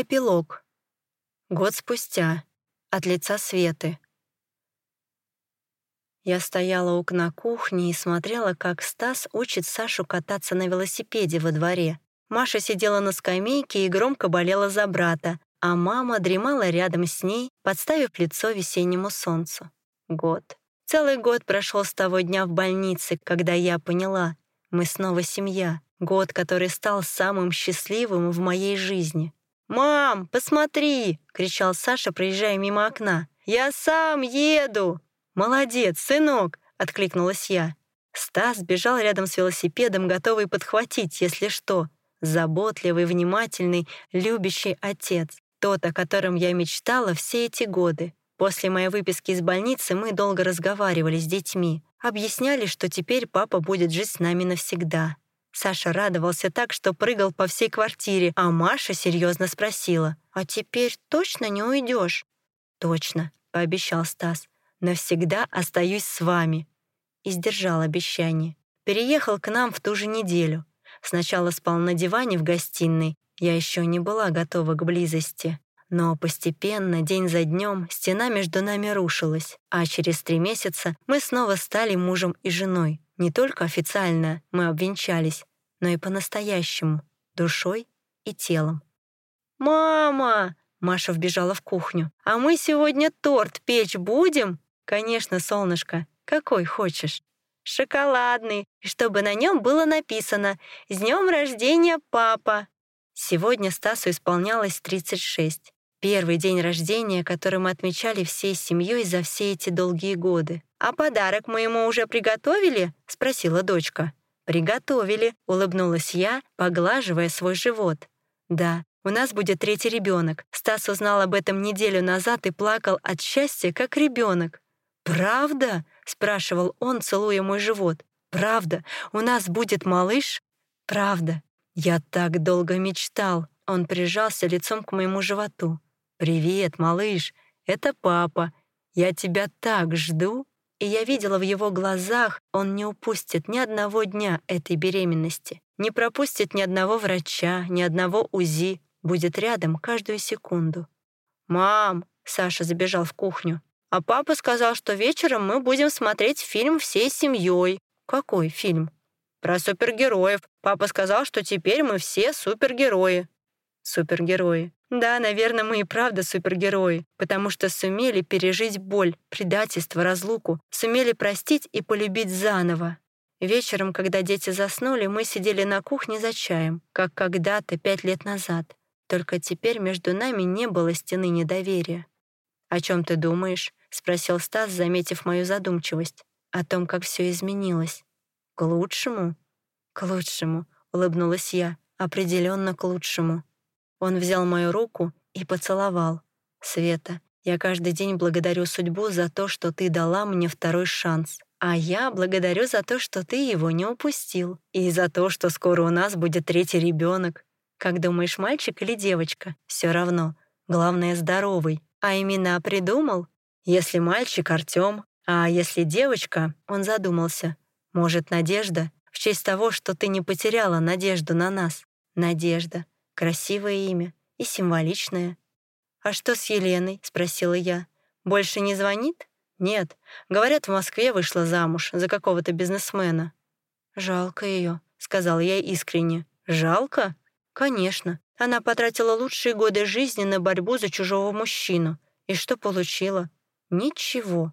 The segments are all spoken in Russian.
Эпилог. Год спустя. От лица Светы. Я стояла у окна кухни и смотрела, как Стас учит Сашу кататься на велосипеде во дворе. Маша сидела на скамейке и громко болела за брата, а мама дремала рядом с ней, подставив лицо весеннему солнцу. Год. Целый год прошел с того дня в больнице, когда я поняла, мы снова семья. Год, который стал самым счастливым в моей жизни. «Мам, посмотри!» — кричал Саша, проезжая мимо окна. «Я сам еду!» «Молодец, сынок!» — откликнулась я. Стас бежал рядом с велосипедом, готовый подхватить, если что. Заботливый, внимательный, любящий отец. Тот, о котором я мечтала все эти годы. После моей выписки из больницы мы долго разговаривали с детьми. Объясняли, что теперь папа будет жить с нами навсегда. Саша радовался так, что прыгал по всей квартире, а Маша серьезно спросила, «А теперь точно не уйдешь?» «Точно», — пообещал Стас. «Навсегда остаюсь с вами». И сдержал обещание. Переехал к нам в ту же неделю. Сначала спал на диване в гостиной. Я еще не была готова к близости. Но постепенно, день за днем, стена между нами рушилась, а через три месяца мы снова стали мужем и женой. Не только официально мы обвенчались, но и по-настоящему, душой и телом. «Мама!» — Маша вбежала в кухню. «А мы сегодня торт печь будем?» «Конечно, солнышко. Какой хочешь?» «Шоколадный, чтобы на нем было написано «С днем рождения, папа!» Сегодня Стасу исполнялось 36. Первый день рождения, который мы отмечали всей семьей за все эти долгие годы. «А подарок мы ему уже приготовили?» — спросила дочка. «Приготовили», — улыбнулась я, поглаживая свой живот. «Да, у нас будет третий ребенок. Стас узнал об этом неделю назад и плакал от счастья, как ребенок. «Правда?» — спрашивал он, целуя мой живот. «Правда? У нас будет малыш?» «Правда. Я так долго мечтал». Он прижался лицом к моему животу. «Привет, малыш. Это папа. Я тебя так жду» и я видела в его глазах, он не упустит ни одного дня этой беременности, не пропустит ни одного врача, ни одного УЗИ, будет рядом каждую секунду. «Мам!» — Саша забежал в кухню. «А папа сказал, что вечером мы будем смотреть фильм всей семьей». «Какой фильм?» «Про супергероев. Папа сказал, что теперь мы все супергерои». «Супергерои. Да, наверное, мы и правда супергерои, потому что сумели пережить боль, предательство, разлуку, сумели простить и полюбить заново. Вечером, когда дети заснули, мы сидели на кухне за чаем, как когда-то пять лет назад. Только теперь между нами не было стены недоверия. «О чем ты думаешь?» — спросил Стас, заметив мою задумчивость. «О том, как все изменилось. К лучшему?» «К лучшему», — улыбнулась я. «Определенно к лучшему». Он взял мою руку и поцеловал. «Света, я каждый день благодарю судьбу за то, что ты дала мне второй шанс. А я благодарю за то, что ты его не упустил. И за то, что скоро у нас будет третий ребенок. Как думаешь, мальчик или девочка? Все равно. Главное, здоровый. А имена придумал? Если мальчик — Артём, а если девочка, он задумался. Может, Надежда? В честь того, что ты не потеряла надежду на нас. Надежда. Красивое имя и символичное. «А что с Еленой?» — спросила я. «Больше не звонит?» «Нет. Говорят, в Москве вышла замуж за какого-то бизнесмена». «Жалко ее», — сказала я искренне. «Жалко?» «Конечно. Она потратила лучшие годы жизни на борьбу за чужого мужчину. И что получила? Ничего».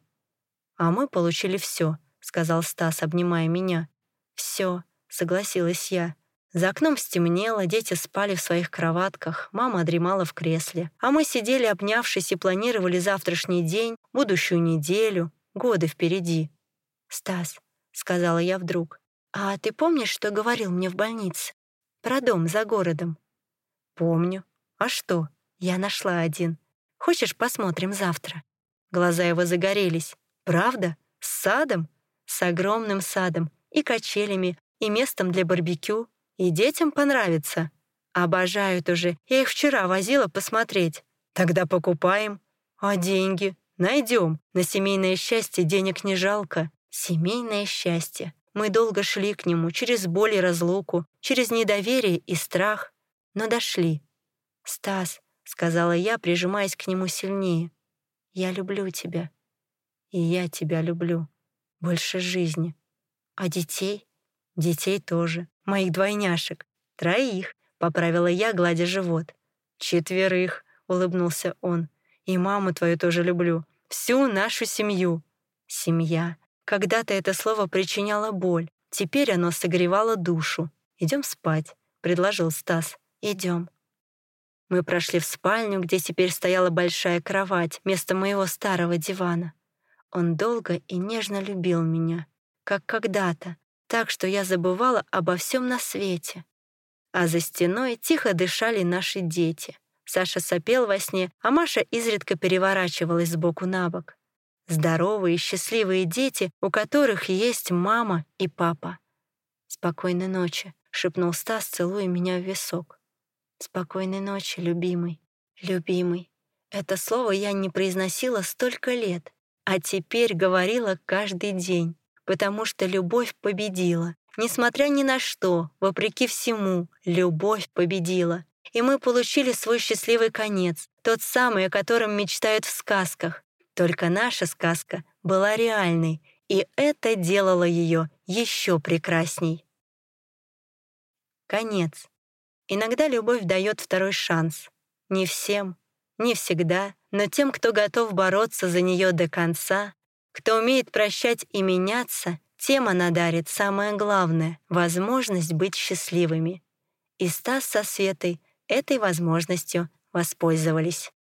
«А мы получили все», — сказал Стас, обнимая меня. «Все», — согласилась я. За окном стемнело, дети спали в своих кроватках, мама дремала в кресле. А мы сидели, обнявшись, и планировали завтрашний день, будущую неделю, годы впереди. «Стас», — сказала я вдруг, «а ты помнишь, что говорил мне в больнице? Про дом за городом?» «Помню. А что? Я нашла один. Хочешь, посмотрим завтра?» Глаза его загорелись. «Правда? С садом?» «С огромным садом и качелями, и местом для барбекю, и детям понравится. Обожают уже. Я их вчера возила посмотреть. Тогда покупаем. А деньги? Найдем. На семейное счастье денег не жалко. Семейное счастье. Мы долго шли к нему, через боль и разлуку, через недоверие и страх. Но дошли. «Стас», сказала я, прижимаясь к нему сильнее. «Я люблю тебя. И я тебя люблю. Больше жизни. А детей? Детей тоже. Моих двойняшек. Троих», — поправила я, гладя живот. «Четверых», — улыбнулся он. «И маму твою тоже люблю. Всю нашу семью». «Семья». Когда-то это слово причиняло боль. Теперь оно согревало душу. Идем спать», — предложил Стас. Идем. Мы прошли в спальню, где теперь стояла большая кровать, вместо моего старого дивана. Он долго и нежно любил меня, как когда-то, так что я забывала обо всем на свете. А за стеной тихо дышали наши дети. Саша сопел во сне, а Маша изредка переворачивалась с боку на бок. Здоровые, счастливые дети, у которых есть мама и папа. «Спокойной ночи», — шепнул Стас, целуя меня в висок. «Спокойной ночи, любимый, любимый». Это слово я не произносила столько лет, а теперь говорила каждый день, потому что любовь победила. Несмотря ни на что, вопреки всему, любовь победила. И мы получили свой счастливый конец, тот самый, о котором мечтают в сказках. Только наша сказка была реальной, и это делало ее еще прекрасней. Конец. Иногда любовь дает второй шанс. Не всем, не всегда, но тем, кто готов бороться за нее до конца, кто умеет прощать и меняться, тем она дарит самое главное — возможность быть счастливыми. И Стас со Светой этой возможностью воспользовались.